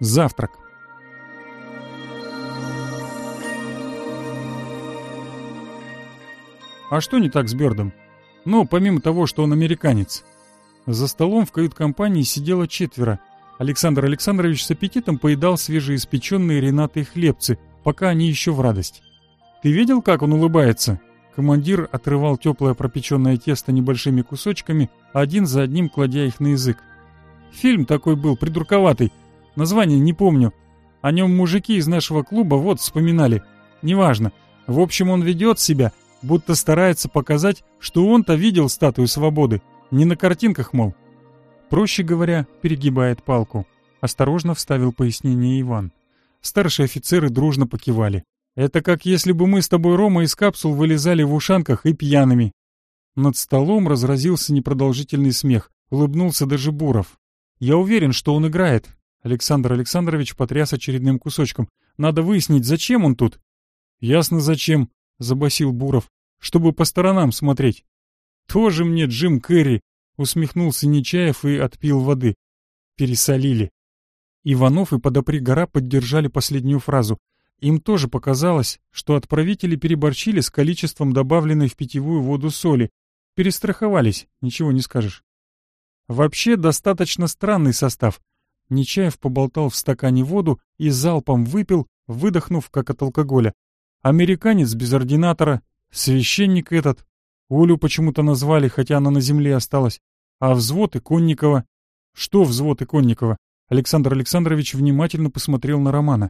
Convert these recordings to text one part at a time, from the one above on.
Завтрак. А что не так с Бёрдом? Ну, помимо того, что он американец. За столом в кают-компании сидело четверо. Александр Александрович с аппетитом поедал свежеиспеченные ренатой хлебцы, пока они еще в радость. «Ты видел, как он улыбается?» Командир отрывал теплое пропеченное тесто небольшими кусочками, один за одним кладя их на язык. «Фильм такой был, придурковатый, Название не помню. О нем мужики из нашего клуба вот вспоминали. Неважно. В общем, он ведет себя, будто старается показать, что он-то видел статую свободы. Не на картинках, мол. Проще говоря, перегибает палку. Осторожно вставил пояснение Иван. Старшие офицеры дружно покивали. Это как если бы мы с тобой, Рома, из капсул вылезали в ушанках и пьяными. Над столом разразился непродолжительный смех. Улыбнулся даже Буров. Я уверен, что он играет, Александр Александрович потряс очередным кусочком. «Надо выяснить, зачем он тут?» «Ясно, зачем», — забасил Буров. «Чтобы по сторонам смотреть». «Тоже мне Джим Керри», — усмехнулся Нечаев и отпил воды. «Пересолили». Иванов и подопри гора поддержали последнюю фразу. Им тоже показалось, что отправители переборчили с количеством добавленной в питьевую воду соли. Перестраховались, ничего не скажешь. Вообще достаточно странный состав, Нечаев поболтал в стакане воду и залпом выпил, выдохнув, как от алкоголя. Американец без ординатора, священник этот. Олю почему-то назвали, хотя она на земле осталась. А взвод Иконникова... Что взвод Иконникова? Александр Александрович внимательно посмотрел на Романа.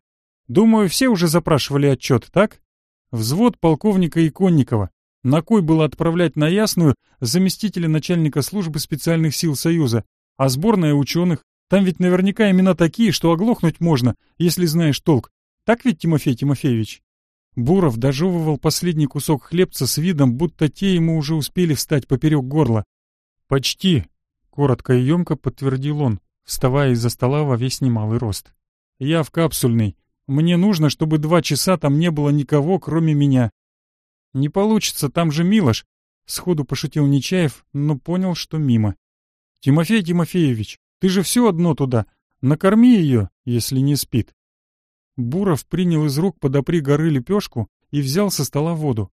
«Думаю, все уже запрашивали отчет, так? Взвод полковника Иконникова. На кой было отправлять на Ясную заместителя начальника службы специальных сил Союза, а сборная ученых там ведь наверняка имена такие, что оглохнуть можно, если знаешь толк. Так ведь, Тимофей Тимофеевич?» Буров дожевывал последний кусок хлебца с видом, будто те ему уже успели встать поперек горла. «Почти», — коротко и емко подтвердил он, вставая из-за стола во весь немалый рост. «Я в капсульный. Мне нужно, чтобы два часа там не было никого, кроме меня». «Не получится, там же Милош», — сходу пошутил Нечаев, но понял, что мимо. «Тимофей Тимофеевич, ты же все одно туда. Накорми ее, если не спит. Буров принял из рук подопри горы лепешку и взял со стола воду.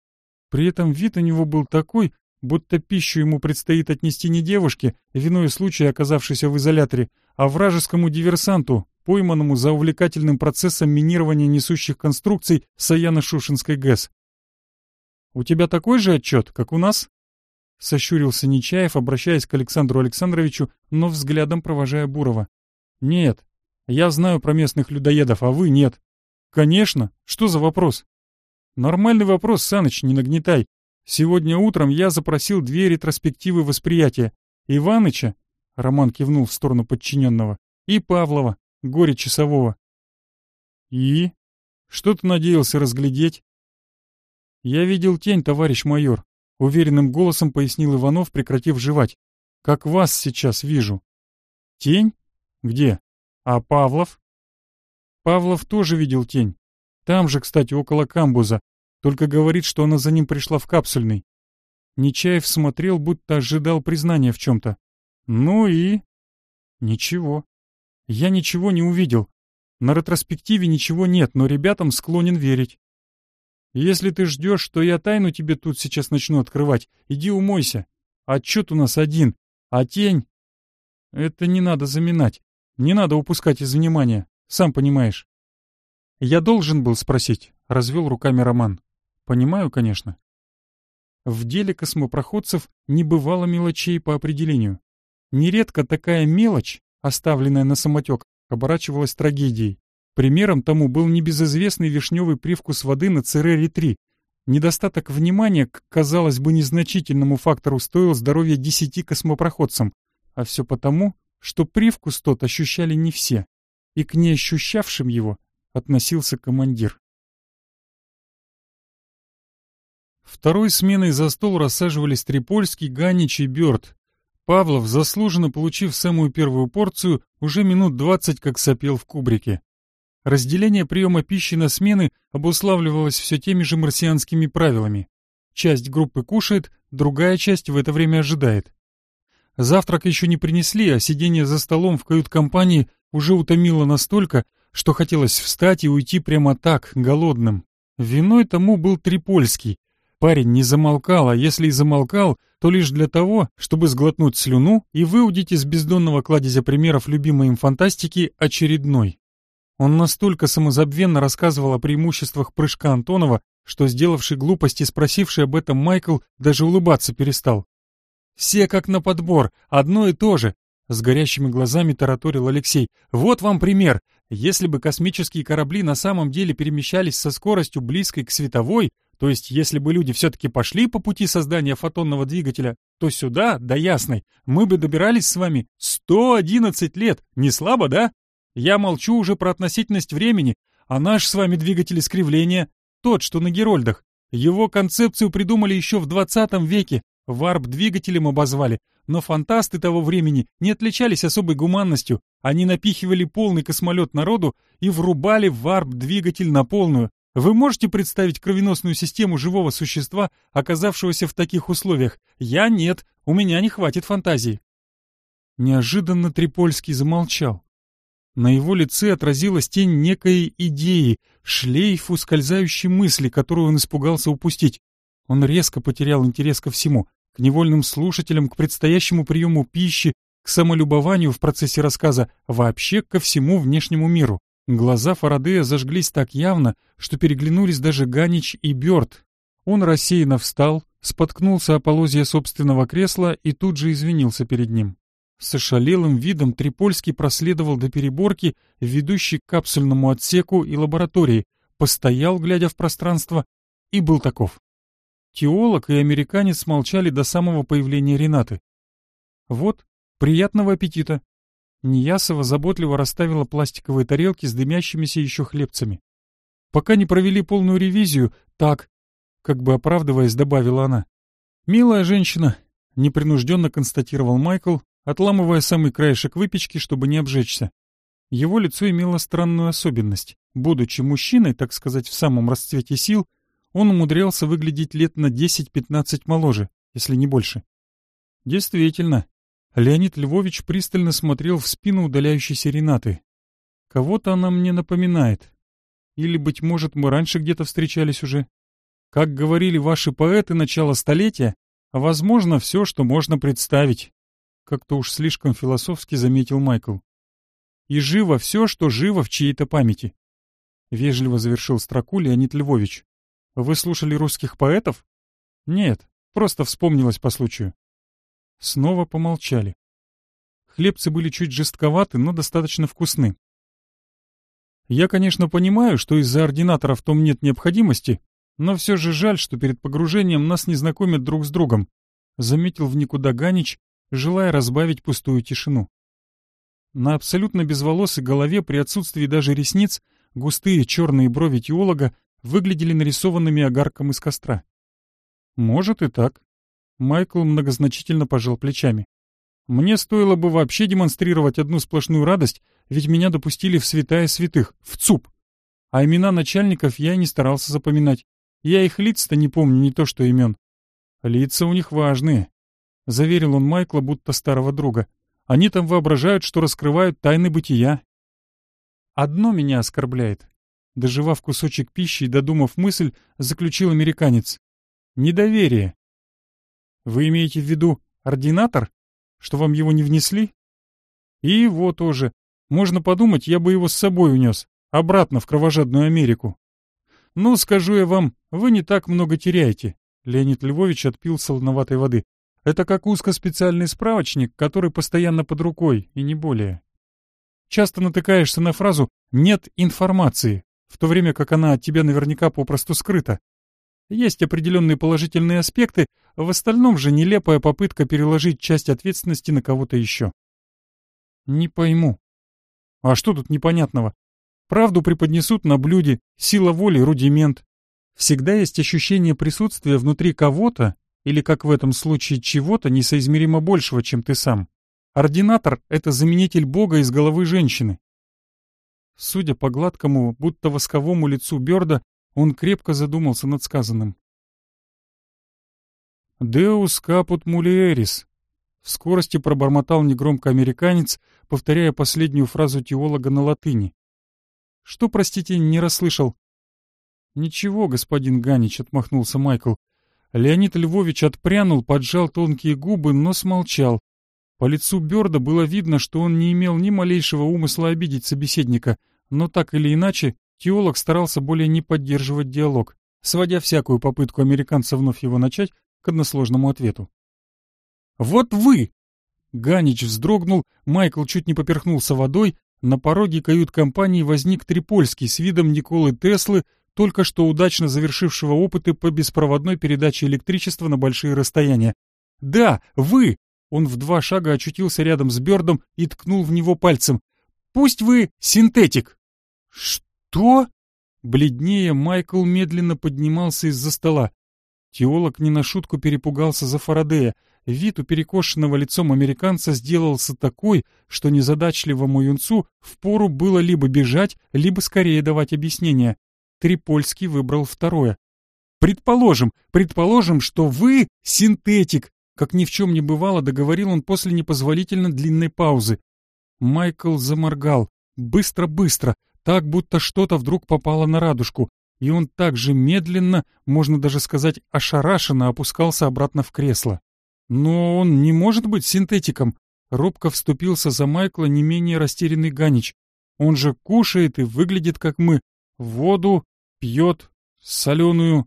При этом вид у него был такой, будто пищу ему предстоит отнести не девушке, виной случая оказавшейся в изоляторе, а вражескому диверсанту, пойманному за увлекательным процессом минирования несущих конструкций Саяно-Шушенской ГЭС. «У тебя такой же отчет, как у нас?» — сощурился Нечаев, обращаясь к Александру Александровичу, но взглядом провожая Бурова. «Нет, я знаю про местных людоедов, а вы нет». «Конечно, что за вопрос?» «Нормальный вопрос, Саныч, не нагнетай. Сегодня утром я запросил две ретроспективы восприятия. Иваныча, — Роман кивнул в сторону подчиненного, — и Павлова, горе часового. «И? Что ты надеялся разглядеть?» «Я видел тень, товарищ майор. — уверенным голосом пояснил Иванов, прекратив жевать. «Как вас сейчас вижу». «Тень? Где? А Павлов?» «Павлов тоже видел тень. Там же, кстати, около камбуза. Только говорит, что она за ним пришла в капсульный». Нечаев смотрел, будто ожидал признания в чем-то. «Ну и...» «Ничего. Я ничего не увидел. На ретроспективе ничего нет, но ребятам склонен верить. Если ты ждешь, что я тайну тебе тут сейчас начну открывать, иди умойся. Отчет у нас один, а тень... Это не надо заминать, не надо упускать из внимания, сам понимаешь. Я должен был спросить, развел руками Роман. Понимаю, конечно. В деле космопроходцев не бывало мелочей по определению. Нередко такая мелочь, оставленная на самотек, оборачивалась трагедией. Примером тому был небезызвестный вишневый привкус воды на Церере-3. Недостаток внимания к, казалось бы, незначительному фактору стоил здоровья десяти космопроходцам. А все потому, что привкус тот ощущали не все, и к не ощущавшим его относился командир. Второй сменой за стол рассаживались Трипольский, Ганич и Бёрд. Павлов, заслуженно получив самую первую порцию, уже минут двадцать как сопел в кубрике. Разделение приема пищи на смены обуславливалось все теми же марсианскими правилами. Часть группы кушает, другая часть в это время ожидает. Завтрак еще не принесли, а сидение за столом в кают-компании уже утомило настолько, что хотелось встать и уйти прямо так, голодным. Виной тому был Трипольский. Парень не замолкал, а если и замолкал, то лишь для того, чтобы сглотнуть слюну и выудить из бездонного кладезя примеров любимой им фантастики очередной. Он настолько самозабвенно рассказывал о преимуществах прыжка Антонова, что, сделавший глупость и спросивший об этом Майкл, даже улыбаться перестал. «Все как на подбор, одно и то же», — с горящими глазами тараторил Алексей. «Вот вам пример. Если бы космические корабли на самом деле перемещались со скоростью близкой к световой, то есть если бы люди все-таки пошли по пути создания фотонного двигателя, то сюда, до Ясной, мы бы добирались с вами 111 лет. Не слабо, да? Я молчу уже про относительность времени, а наш с вами двигатель искривления, тот, что на Герольдах, его концепцию придумали еще в 20 веке, варп-двигателем обозвали, но фантасты того времени не отличались особой гуманностью, они напихивали полный космолет народу и врубали варп-двигатель на полную. Вы можете представить кровеносную систему живого существа, оказавшегося в таких условиях? Я нет, у меня не хватит фантазии. Неожиданно Трипольский замолчал. На его лице отразилась тень некой идеи, шлейф ускользающей мысли, которую он испугался упустить. Он резко потерял интерес ко всему, к невольным слушателям, к предстоящему приему пищи, к самолюбованию в процессе рассказа, вообще ко всему внешнему миру. Глаза Фарадея зажглись так явно, что переглянулись даже Ганич и Бёрд. Он рассеянно встал, споткнулся о полозье собственного кресла и тут же извинился перед ним. С ошалелым видом Трипольский проследовал до переборки, ведущей к капсульному отсеку и лаборатории, постоял, глядя в пространство, и был таков. Теолог и американец молчали до самого появления Ренаты. «Вот, приятного аппетита!» Ниясова заботливо расставила пластиковые тарелки с дымящимися еще хлебцами. «Пока не провели полную ревизию, так...» Как бы оправдываясь, добавила она. «Милая женщина», — непринужденно констатировал Майкл, отламывая самый краешек выпечки, чтобы не обжечься. Его лицо имело странную особенность. Будучи мужчиной, так сказать, в самом расцвете сил, он умудрялся выглядеть лет на 10-15 моложе, если не больше. Действительно, Леонид Львович пристально смотрел в спину удаляющейся Ренаты. Кого-то она мне напоминает. Или, быть может, мы раньше где-то встречались уже. Как говорили ваши поэты начала столетия, а возможно все, что можно представить. Как-то уж слишком философски заметил Майкл. И живо все, что живо в чьей-то памяти. Вежливо завершил строку Леонид Львович. Вы слушали русских поэтов? Нет, просто вспомнилось по случаю. Снова помолчали. Хлебцы были чуть жестковаты, но достаточно вкусны. Я, конечно, понимаю, что из-за ординатора в том нет необходимости, но все же жаль, что перед погружением нас не знакомят друг с другом», — заметил в никуда Ганич, желая разбавить пустую тишину. На абсолютно безволосой голове при отсутствии даже ресниц густые черные брови теолога выглядели нарисованными огарком из костра. «Может и так», — Майкл многозначительно пожал плечами. «Мне стоило бы вообще демонстрировать одну сплошную радость, ведь меня допустили в святая святых, в ЦУП. А имена начальников я не старался запоминать. Я их лиц-то не помню, не то что имен. Лица у них важные, — заверил он Майкла, будто старого друга. «Они там воображают, что раскрывают тайны бытия». «Одно меня оскорбляет», — доживав кусочек пищи и додумав мысль, заключил американец. «Недоверие». «Вы имеете в виду ординатор? Что вам его не внесли?» «И его тоже. Можно подумать, я бы его с собой унес. Обратно в кровожадную Америку». «Ну, скажу я вам, вы не так много теряете», — Леонид Львович отпил солоноватой воды. Это как узкоспециальный справочник, который постоянно под рукой, и не более. Часто натыкаешься на фразу «нет информации», в то время как она от тебя наверняка попросту скрыта. Есть определенные положительные аспекты, в остальном же нелепая попытка переложить часть ответственности на кого-то еще. Не пойму. А что тут непонятного? Правду преподнесут на блюде, сила воли — рудимент. Всегда есть ощущение присутствия внутри кого-то, или, как в этом случае, чего-то несоизмеримо большего, чем ты сам. Ординатор — это заменитель Бога из головы женщины. Судя по гладкому, будто восковому лицу Бёрда, он крепко задумался над сказанным. «Деус капут мулиерис», — в скорости пробормотал негромко американец, повторяя последнюю фразу теолога на латыни. «Что, простите, не расслышал?» «Ничего, господин Ганич», — отмахнулся Майкл. Леонид Львович отпрянул, поджал тонкие губы, но смолчал. По лицу Бёрда было видно, что он не имел ни малейшего умысла обидеть собеседника, но так или иначе теолог старался более не поддерживать диалог, сводя всякую попытку американца вновь его начать к односложному ответу. «Вот вы!» Ганич вздрогнул, Майкл чуть не поперхнулся водой, на пороге кают-компании возник Трипольский с видом Николы Теслы, только что удачно завершившего опыты по беспроводной передаче электричества на большие расстояния. «Да, вы!» Он в два шага очутился рядом с Бёрдом и ткнул в него пальцем. «Пусть вы синтетик!» «Что?» Бледнее Майкл медленно поднимался из-за стола. Теолог не на шутку перепугался за Фарадея. Вид у перекошенного лицом американца сделался такой, что незадачливому юнцу впору было либо бежать, либо скорее давать объяснение. Трипольский выбрал второе. Предположим, предположим, что вы синтетик, как ни в чем не бывало, договорил он после непозволительно длинной паузы. Майкл заморгал. Быстро-быстро, так будто что-то вдруг попало на радужку, и он так же медленно, можно даже сказать ошарашенно, опускался обратно в кресло. Но он не может быть синтетиком. Робко вступился за Майкла не менее растерянный Ганич. Он же кушает и выглядит как мы, воду, пьет соленую.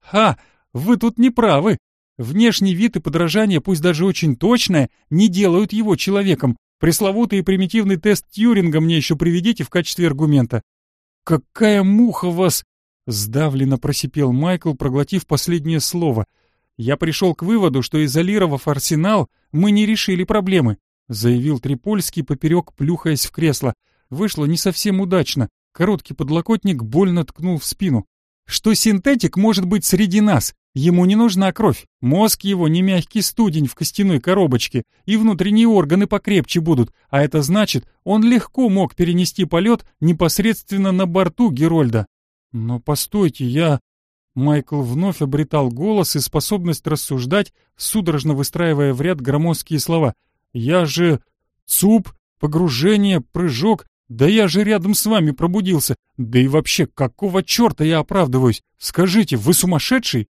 Ха, вы тут не правы. Внешний вид и подражание, пусть даже очень точное, не делают его человеком. Пресловутый и примитивный тест Тьюринга мне еще приведите в качестве аргумента. «Какая муха вас!» — сдавленно просипел Майкл, проглотив последнее слово. «Я пришел к выводу, что изолировав арсенал, мы не решили проблемы», — заявил Трипольский поперек, плюхаясь в кресло. «Вышло не совсем удачно. Короткий подлокотник больно ткнул в спину. «Что синтетик может быть среди нас? Ему не нужна кровь. Мозг его не мягкий студень в костяной коробочке, и внутренние органы покрепче будут, а это значит, он легко мог перенести полет непосредственно на борту Герольда». «Но постойте, я...» Майкл вновь обретал голос и способность рассуждать, судорожно выстраивая в ряд громоздкие слова. «Я же... ЦУП, погружение, прыжок, да я же рядом с вами пробудился. Да и вообще, какого черта я оправдываюсь? Скажите, вы сумасшедший?»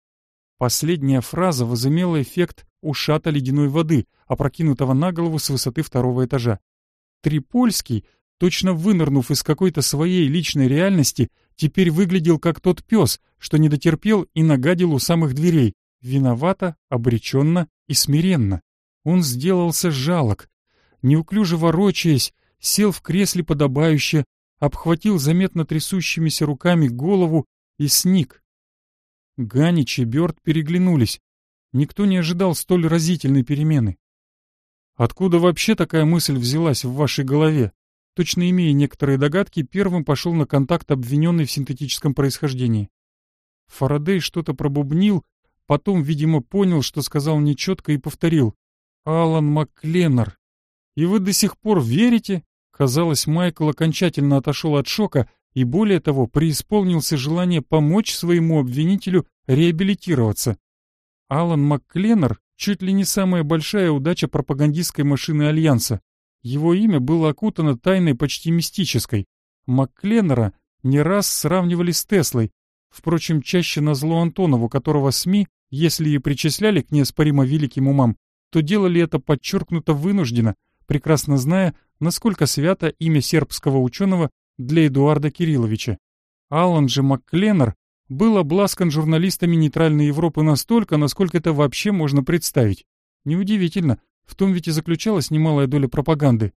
Последняя фраза возымела эффект ушата ледяной воды, опрокинутого на голову с высоты второго этажа. Трипольский, точно вынырнув из какой-то своей личной реальности, теперь выглядел как тот пес, что не дотерпел и нагадил у самых дверей. Виновато, обреченно и смиренно. Он сделался жалок. Неуклюже ворочаясь, сел в кресле подобающе, обхватил заметно трясущимися руками голову и сник. Ганич и Бёрд переглянулись. Никто не ожидал столь разительной перемены. «Откуда вообще такая мысль взялась в вашей голове?» Точно имея некоторые догадки, первым пошел на контакт обвиненный в синтетическом происхождении. Фарадей что-то пробубнил, потом, видимо, понял, что сказал нечетко и повторил. «Алан Макленнер, и вы до сих пор верите?» Казалось, Майкл окончательно отошел от шока и, более того, преисполнился желание помочь своему обвинителю реабилитироваться. Алан МакКленнер чуть ли не самая большая удача пропагандистской машины Альянса. Его имя было окутано тайной почти мистической. МакКленнера не раз сравнивали с Теслой, впрочем, чаще на зло Антонову, которого СМИ, если и причисляли к неоспоримо великим умам, то делали это подчеркнуто вынужденно, прекрасно зная насколько свято имя сербского ученого для Эдуарда Кирилловича. Алан же Маккленнер был обласкан журналистами нейтральной Европы настолько, насколько это вообще можно представить. Неудивительно, в том ведь и заключалась немалая доля пропаганды.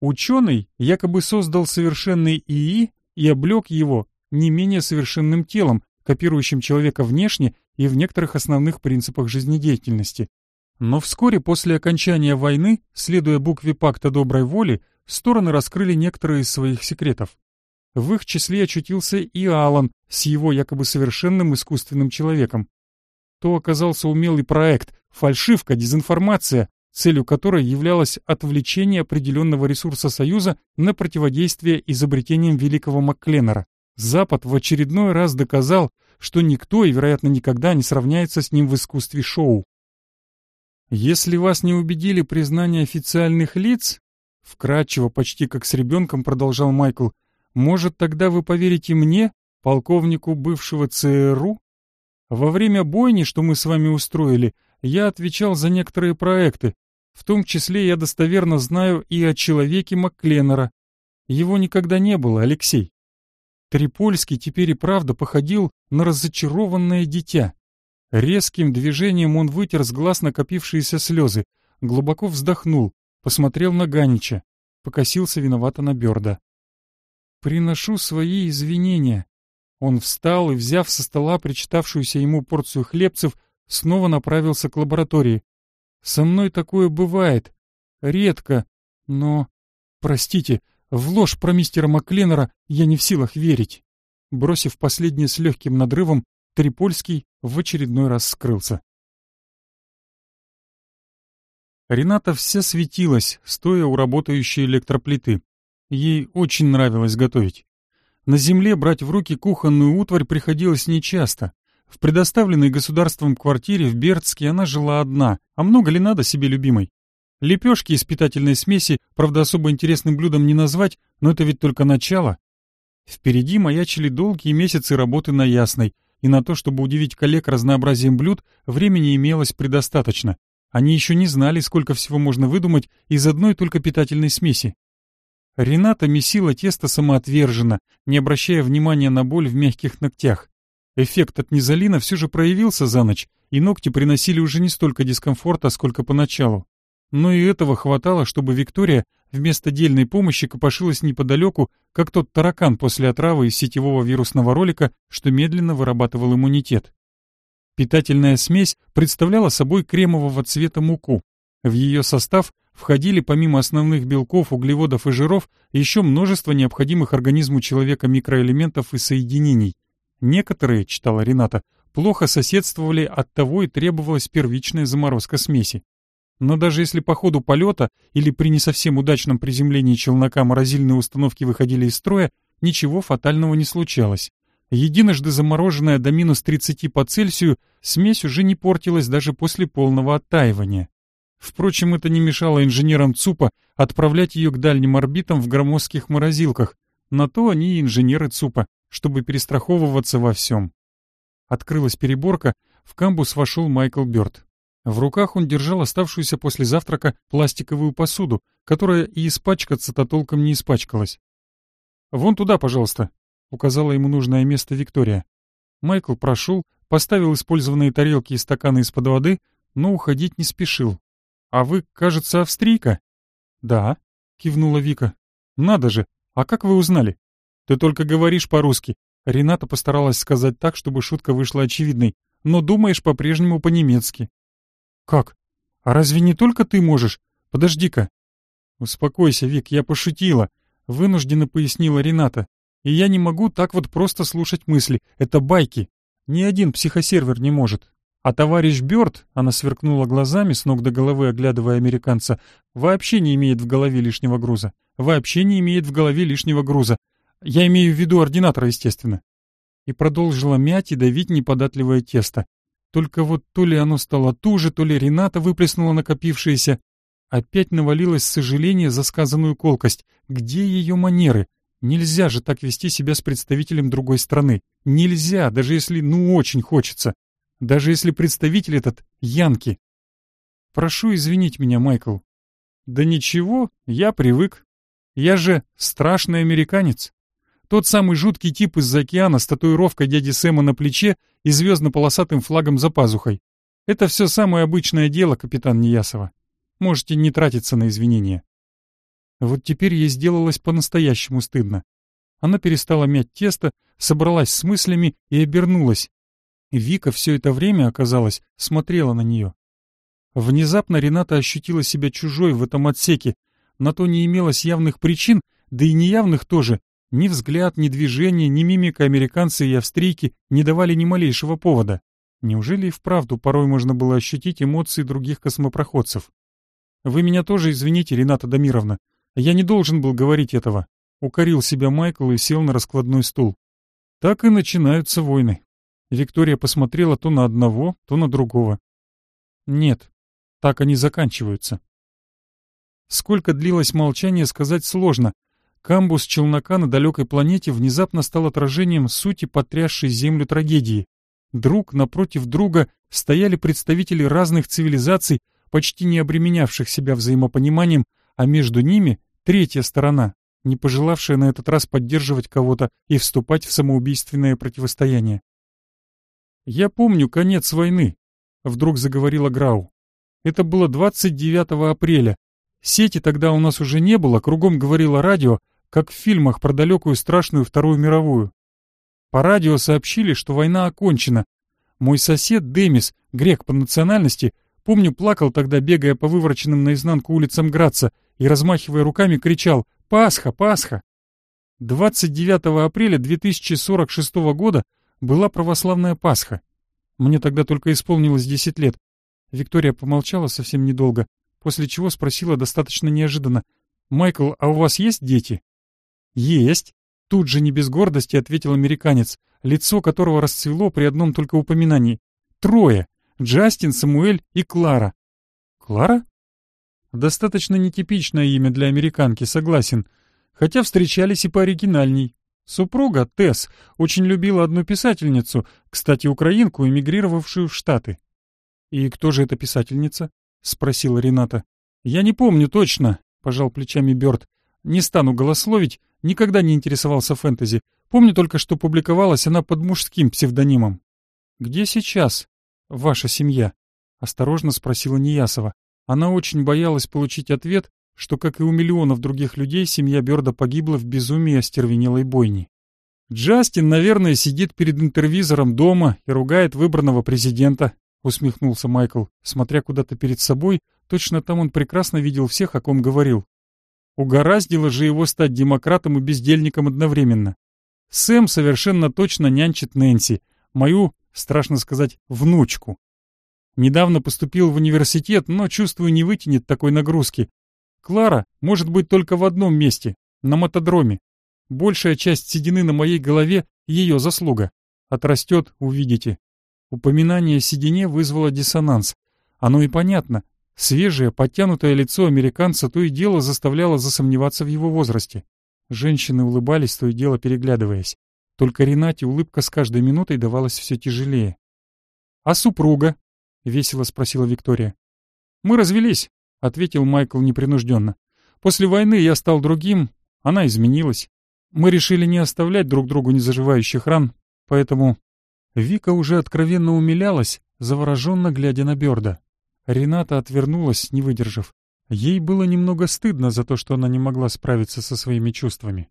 Ученый якобы создал совершенный ИИ и облег его не менее совершенным телом, копирующим человека внешне и в некоторых основных принципах жизнедеятельности. Но вскоре после окончания войны, следуя букве Пакта доброй воли, стороны раскрыли некоторые из своих секретов. В их числе очутился и Алан с его якобы совершенным искусственным человеком. То оказался умелый проект, фальшивка, дезинформация, целью которой являлось отвлечение определенного ресурса Союза на противодействие изобретениям великого Маккленнера. Запад в очередной раз доказал, что никто и, вероятно, никогда не сравняется с ним в искусстве шоу. Если вас не убедили признания официальных лиц, вкрадчиво, почти как с ребенком, продолжал Майкл, может, тогда вы поверите мне, полковнику бывшего ЦРУ? Во время бойни, что мы с вами устроили, я отвечал за некоторые проекты, в том числе я достоверно знаю и о человеке Маккленнера. Его никогда не было, Алексей. Трипольский теперь и правда походил на разочарованное дитя. Резким движением он вытер с глаз накопившиеся слезы, глубоко вздохнул, посмотрел на Ганича, покосился виновато на Берда. «Приношу свои извинения». Он встал и, взяв со стола причитавшуюся ему порцию хлебцев, снова направился к лаборатории. «Со мной такое бывает. Редко. Но... Простите, в ложь про мистера Макленнера я не в силах верить». Бросив последнее с легким надрывом, Трипольский в очередной раз скрылся. Рената вся светилась, стоя у работающей электроплиты. Ей очень нравилось готовить. На земле брать в руки кухонную утварь приходилось нечасто. В предоставленной государством квартире в Бердске она жила одна, а много ли надо себе любимой? Лепешки из питательной смеси, правда, особо интересным блюдом не назвать, но это ведь только начало. Впереди маячили долгие месяцы работы на Ясной — и на то, чтобы удивить коллег разнообразием блюд, времени имелось предостаточно. Они еще не знали, сколько всего можно выдумать из одной только питательной смеси. Рената месила тесто самоотверженно, не обращая внимания на боль в мягких ногтях. Эффект от низолина все же проявился за ночь, и ногти приносили уже не столько дискомфорта, сколько поначалу. Но и этого хватало, чтобы Виктория вместо дельной помощи копошилась неподалеку, как тот таракан после отравы из сетевого вирусного ролика, что медленно вырабатывал иммунитет. Питательная смесь представляла собой кремового цвета муку. В ее состав входили помимо основных белков, углеводов и жиров еще множество необходимых организму человека микроэлементов и соединений. Некоторые, читала Рената, плохо соседствовали, оттого и требовалась первичная заморозка смеси. Но даже если по ходу полета или при не совсем удачном приземлении челнока морозильные установки выходили из строя, ничего фатального не случалось. Единожды замороженная до минус 30 по Цельсию смесь уже не портилась даже после полного оттаивания. Впрочем, это не мешало инженерам ЦУПа отправлять ее к дальним орбитам в громоздких морозилках. На то они и инженеры ЦУПа, чтобы перестраховываться во всем. Открылась переборка, в камбус вошел Майкл Бёрд. В руках он держал оставшуюся после завтрака пластиковую посуду, которая и испачкаться-то толком не испачкалась. «Вон туда, пожалуйста», — указала ему нужное место Виктория. Майкл прошел, поставил использованные тарелки и стаканы из-под воды, но уходить не спешил. «А вы, кажется, австрийка?» «Да», — кивнула Вика. «Надо же! А как вы узнали?» «Ты только говоришь по-русски». Рената постаралась сказать так, чтобы шутка вышла очевидной, но думаешь по-прежнему по-немецки. «Как? А разве не только ты можешь? Подожди-ка». «Успокойся, Вик, я пошутила», — вынужденно пояснила Рената. «И я не могу так вот просто слушать мысли. Это байки. Ни один психосервер не может. А товарищ Бёрд, она сверкнула глазами с ног до головы, оглядывая американца, вообще не имеет в голове лишнего груза. Вообще не имеет в голове лишнего груза. Я имею в виду ординатора, естественно. И продолжила мять и давить неподатливое тесто. Только вот то ли оно стало туже, то ли Рената выплеснула накопившееся. Опять навалилось сожаление за сказанную колкость. Где ее манеры? Нельзя же так вести себя с представителем другой страны. Нельзя, даже если ну очень хочется. Даже если представитель этот — Янки. Прошу извинить меня, Майкл. Да ничего, я привык. Я же страшный американец. Тот самый жуткий тип из океана с татуировкой дяди Сэма на плече и звездно-полосатым флагом за пазухой. Это все самое обычное дело, капитан Неясова. Можете не тратиться на извинения. Вот теперь ей сделалось по-настоящему стыдно. Она перестала мять тесто, собралась с мыслями и обернулась. Вика все это время, оказалось, смотрела на нее. Внезапно Рената ощутила себя чужой в этом отсеке. На то не имелось явных причин, да и неявных тоже, ни взгляд, ни движение, ни мимика американцы и австрийки не давали ни малейшего повода. Неужели и вправду порой можно было ощутить эмоции других космопроходцев? «Вы меня тоже извините, Рената Дамировна. Я не должен был говорить этого», — укорил себя Майкл и сел на раскладной стул. Так и начинаются войны. Виктория посмотрела то на одного, то на другого. Нет, так они заканчиваются. Сколько длилось молчание, сказать сложно, Камбус челнока на далекой планете внезапно стал отражением сути потрясшей Землю трагедии. Друг напротив друга стояли представители разных цивилизаций, почти не обременявших себя взаимопониманием, а между ними третья сторона, не пожелавшая на этот раз поддерживать кого-то и вступать в самоубийственное противостояние. «Я помню конец войны», — вдруг заговорила Грау. «Это было 29 апреля. Сети тогда у нас уже не было, кругом говорило радио, как в фильмах про далекую страшную Вторую мировую. По радио сообщили, что война окончена. Мой сосед Демис, грек по национальности, помню, плакал тогда, бегая по вывороченным наизнанку улицам Граца и, размахивая руками, кричал «Пасха! Пасха!». 29 апреля 2046 года была православная Пасха. Мне тогда только исполнилось 10 лет. Виктория помолчала совсем недолго, после чего спросила достаточно неожиданно. «Майкл, а у вас есть дети?» «Есть!» — тут же не без гордости ответил американец, лицо которого расцвело при одном только упоминании. «Трое! Джастин, Самуэль и Клара». «Клара?» Достаточно нетипичное имя для американки, согласен. Хотя встречались и пооригинальней. Супруга, Тесс, очень любила одну писательницу, кстати, украинку, эмигрировавшую в Штаты. «И кто же эта писательница?» — спросила Рената. «Я не помню точно», — пожал плечами Бёрд. Не стану голословить, никогда не интересовался фэнтези. Помню только, что публиковалась она под мужским псевдонимом. «Где сейчас ваша семья?» — осторожно спросила Неясова. Она очень боялась получить ответ, что, как и у миллионов других людей, семья Бёрда погибла в безумии остервенелой бойни. «Джастин, наверное, сидит перед интервизором дома и ругает выбранного президента», — усмехнулся Майкл, смотря куда-то перед собой, точно там он прекрасно видел всех, о ком говорил. Угораздило же его стать демократом и бездельником одновременно. Сэм совершенно точно нянчит Нэнси, мою, страшно сказать, внучку. Недавно поступил в университет, но, чувствую, не вытянет такой нагрузки. Клара может быть только в одном месте, на мотодроме. Большая часть седины на моей голове — ее заслуга. Отрастет — увидите. Упоминание о седине вызвало диссонанс. Оно и понятно, Свежее, подтянутое лицо американца то и дело заставляло засомневаться в его возрасте. Женщины улыбались, то и дело переглядываясь. Только Ренате улыбка с каждой минутой давалась все тяжелее. «А супруга?» — весело спросила Виктория. «Мы развелись», — ответил Майкл непринужденно. «После войны я стал другим, она изменилась. Мы решили не оставлять друг другу незаживающих ран, поэтому...» Вика уже откровенно умилялась, завороженно глядя на Бёрда. Рената отвернулась, не выдержав. Ей было немного стыдно за то, что она не могла справиться со своими чувствами.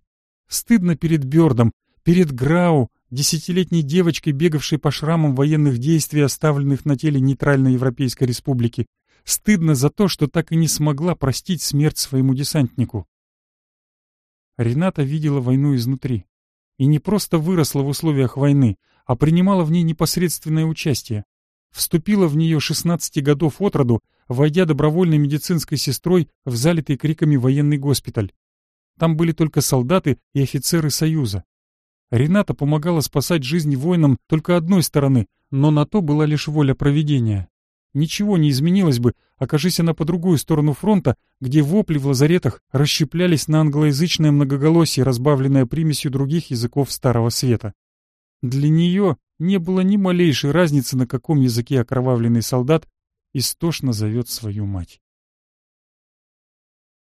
Стыдно перед Бёрдом, перед Грау, десятилетней девочкой, бегавшей по шрамам военных действий, оставленных на теле нейтральной Европейской Республики. Стыдно за то, что так и не смогла простить смерть своему десантнику. Рената видела войну изнутри. И не просто выросла в условиях войны, а принимала в ней непосредственное участие вступила в нее 16 годов от роду, войдя добровольной медицинской сестрой в залитый криками военный госпиталь. Там были только солдаты и офицеры Союза. Рената помогала спасать жизни воинам только одной стороны, но на то была лишь воля проведения. Ничего не изменилось бы, окажись она по другую сторону фронта, где вопли в лазаретах расщеплялись на англоязычное многоголосие, разбавленное примесью других языков Старого Света. Для нее не было ни малейшей разницы, на каком языке окровавленный солдат истошно зовет свою мать.